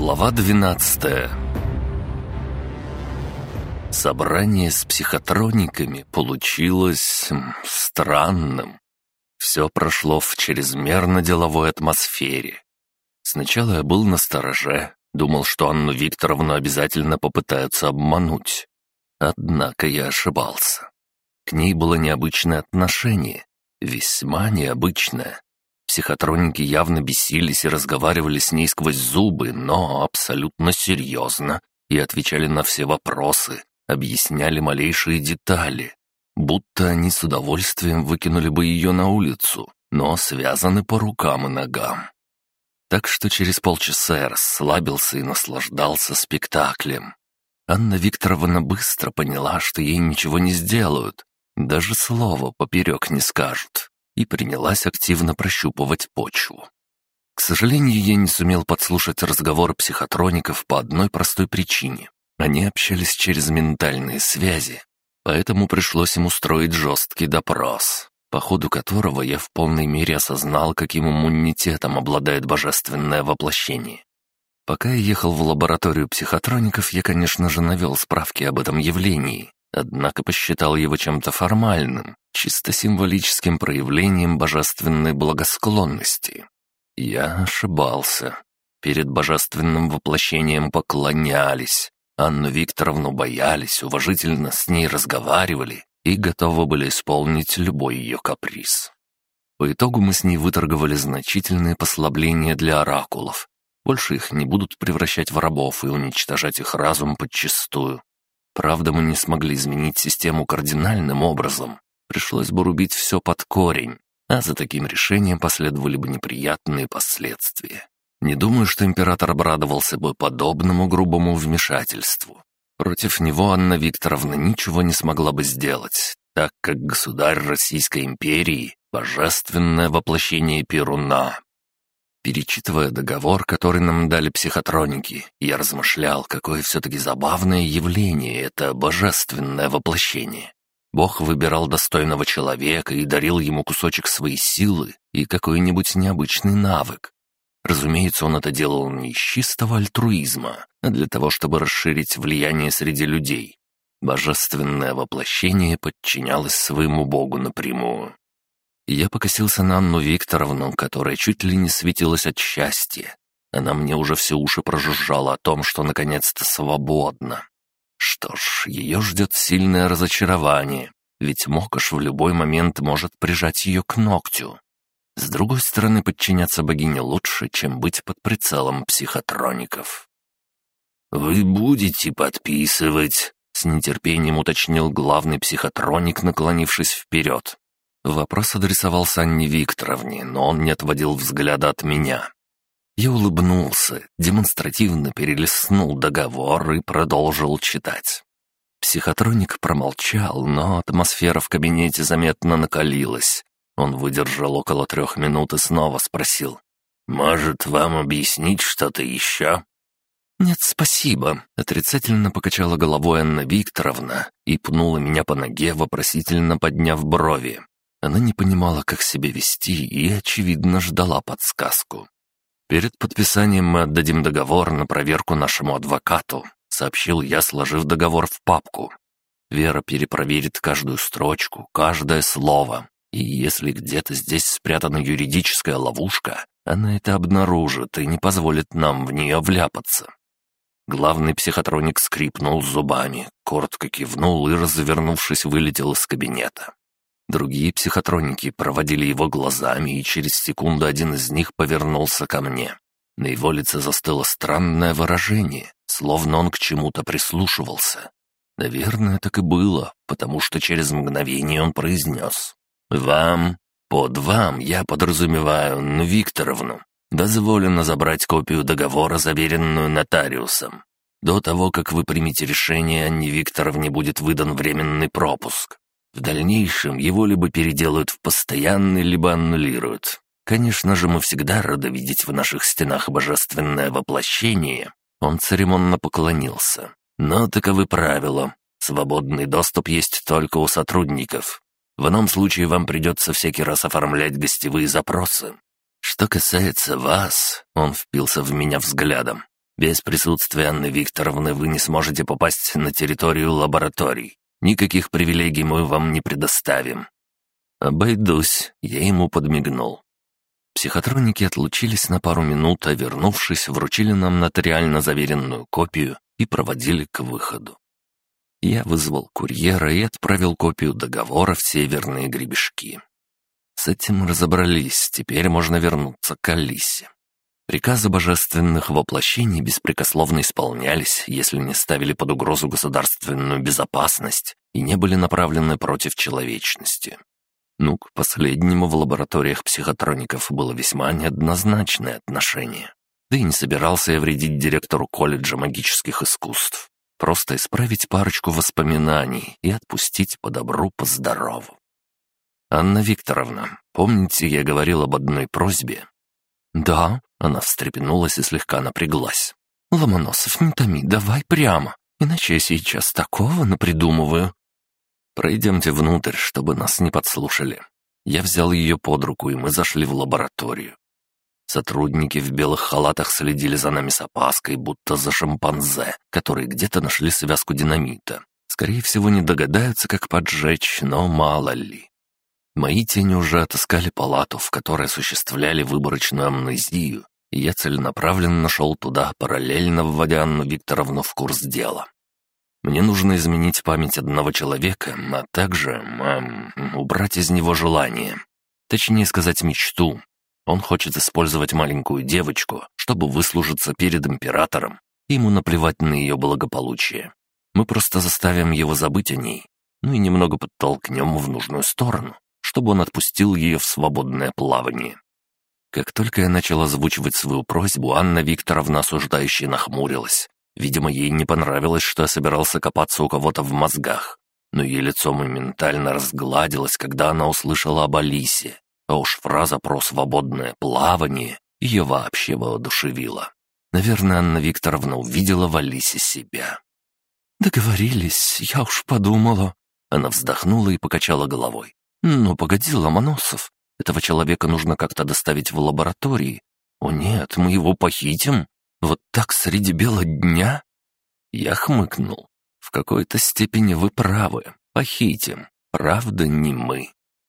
Глава 12 Собрание с психотрониками получилось странным. Все прошло в чрезмерно деловой атмосфере. Сначала я был на стороже, думал, что Анну Викторовну обязательно попытаются обмануть. Однако я ошибался. К ней было необычное отношение, весьма необычное. Психотроники явно бесились и разговаривали с ней сквозь зубы, но абсолютно серьезно, и отвечали на все вопросы, объясняли малейшие детали, будто они с удовольствием выкинули бы ее на улицу, но связаны по рукам и ногам. Так что через полчаса я расслабился и наслаждался спектаклем. Анна Викторовна быстро поняла, что ей ничего не сделают, даже слова поперек не скажут и принялась активно прощупывать почву. К сожалению, я не сумел подслушать разговор психотроников по одной простой причине. Они общались через ментальные связи, поэтому пришлось им устроить жесткий допрос, по ходу которого я в полной мере осознал, каким иммунитетом обладает божественное воплощение. Пока я ехал в лабораторию психотроников, я, конечно же, навел справки об этом явлении, однако посчитал его чем-то формальным, чисто символическим проявлением божественной благосклонности. Я ошибался. Перед божественным воплощением поклонялись, Анну Викторовну боялись, уважительно с ней разговаривали и готовы были исполнить любой ее каприз. По итогу мы с ней выторговали значительные послабления для оракулов. Больше их не будут превращать в рабов и уничтожать их разум подчистую. Правда, мы не смогли изменить систему кардинальным образом. Пришлось бы рубить все под корень, а за таким решением последовали бы неприятные последствия. Не думаю, что император обрадовался бы подобному грубому вмешательству. Против него Анна Викторовна ничего не смогла бы сделать, так как государь Российской империи — божественное воплощение Перуна. Перечитывая договор, который нам дали психотроники, я размышлял, какое все-таки забавное явление это божественное воплощение. Бог выбирал достойного человека и дарил ему кусочек своей силы и какой-нибудь необычный навык. Разумеется, он это делал не из чистого альтруизма, а для того, чтобы расширить влияние среди людей. Божественное воплощение подчинялось своему Богу напрямую. Я покосился на Анну Викторовну, которая чуть ли не светилась от счастья. Она мне уже все уши прожужжала о том, что наконец-то свободна. Что ж, ее ждет сильное разочарование, ведь Мокош в любой момент может прижать ее к ногтю. С другой стороны, подчиняться богине лучше, чем быть под прицелом психотроников. «Вы будете подписывать?» — с нетерпением уточнил главный психотроник, наклонившись вперед. Вопрос адресовался Анне Викторовне, но он не отводил взгляда от меня. Я улыбнулся, демонстративно перелистнул договор и продолжил читать. Психотроник промолчал, но атмосфера в кабинете заметно накалилась. Он выдержал около трех минут и снова спросил. «Может, вам объяснить что-то еще?» «Нет, спасибо», — отрицательно покачала головой Анна Викторовна и пнула меня по ноге, вопросительно подняв брови. Она не понимала, как себя вести, и, очевидно, ждала подсказку. «Перед подписанием мы отдадим договор на проверку нашему адвокату», — сообщил я, сложив договор в папку. Вера перепроверит каждую строчку, каждое слово. И если где-то здесь спрятана юридическая ловушка, она это обнаружит и не позволит нам в нее вляпаться. Главный психотроник скрипнул зубами, коротко кивнул и, развернувшись, вылетел из кабинета. Другие психотроники проводили его глазами, и через секунду один из них повернулся ко мне. На его лице застыло странное выражение, словно он к чему-то прислушивался. Наверное, так и было, потому что через мгновение он произнес. «Вам, под вам, я подразумеваю Анну Викторовну, дозволено забрать копию договора, заверенную нотариусом. До того, как вы примете решение, Анне Викторовне будет выдан временный пропуск. В дальнейшем его либо переделают в постоянный, либо аннулируют. Конечно же, мы всегда рады видеть в наших стенах божественное воплощение. Он церемонно поклонился. Но таковы правила. Свободный доступ есть только у сотрудников. В ином случае вам придется всякий раз оформлять гостевые запросы. Что касается вас, он впился в меня взглядом. Без присутствия Анны Викторовны вы не сможете попасть на территорию лабораторий. Никаких привилегий мы вам не предоставим». «Обойдусь», — я ему подмигнул. Психотроники отлучились на пару минут, а вернувшись, вручили нам нотариально заверенную копию и проводили к выходу. Я вызвал курьера и отправил копию договора в северные гребешки. С этим разобрались, теперь можно вернуться к Алисе. Приказы божественных воплощений беспрекословно исполнялись, если не ставили под угрозу государственную безопасность и не были направлены против человечности. Ну, к последнему в лабораториях психотроников было весьма неоднозначное отношение. Да и не собирался я вредить директору колледжа магических искусств. Просто исправить парочку воспоминаний и отпустить по добру, по здорову. «Анна Викторовна, помните, я говорил об одной просьбе?» «Да», — она встрепенулась и слегка напряглась. «Ломоносов, не томи, давай прямо, иначе я сейчас такого напридумываю». «Пройдемте внутрь, чтобы нас не подслушали». Я взял ее под руку, и мы зашли в лабораторию. Сотрудники в белых халатах следили за нами с опаской, будто за шимпанзе, которые где-то нашли связку динамита. Скорее всего, не догадаются, как поджечь, но мало ли. Мои тени уже отыскали палату, в которой осуществляли выборочную амнезию, и я целенаправленно нашел туда, параллельно вводя Анну Викторовну в курс дела. Мне нужно изменить память одного человека, а также эм, убрать из него желание. Точнее сказать, мечту, он хочет использовать маленькую девочку, чтобы выслужиться перед императором. Ему наплевать на ее благополучие. Мы просто заставим его забыть о ней, ну и немного подтолкнем в нужную сторону, чтобы он отпустил ее в свободное плавание. Как только я начал озвучивать свою просьбу, Анна Викторовна осуждающе нахмурилась. Видимо, ей не понравилось, что я собирался копаться у кого-то в мозгах. Но ее лицо моментально разгладилось, когда она услышала об Алисе. А уж фраза про свободное плавание ее вообще воодушевила. Наверное, Анна Викторовна увидела в Алисе себя. «Договорились, я уж подумала». Она вздохнула и покачала головой. «Ну, погоди, Ломоносов, этого человека нужно как-то доставить в лаборатории. О нет, мы его похитим? Вот так среди бела дня?» Я хмыкнул. «В какой-то степени вы правы. Похитим. Правда, не мы.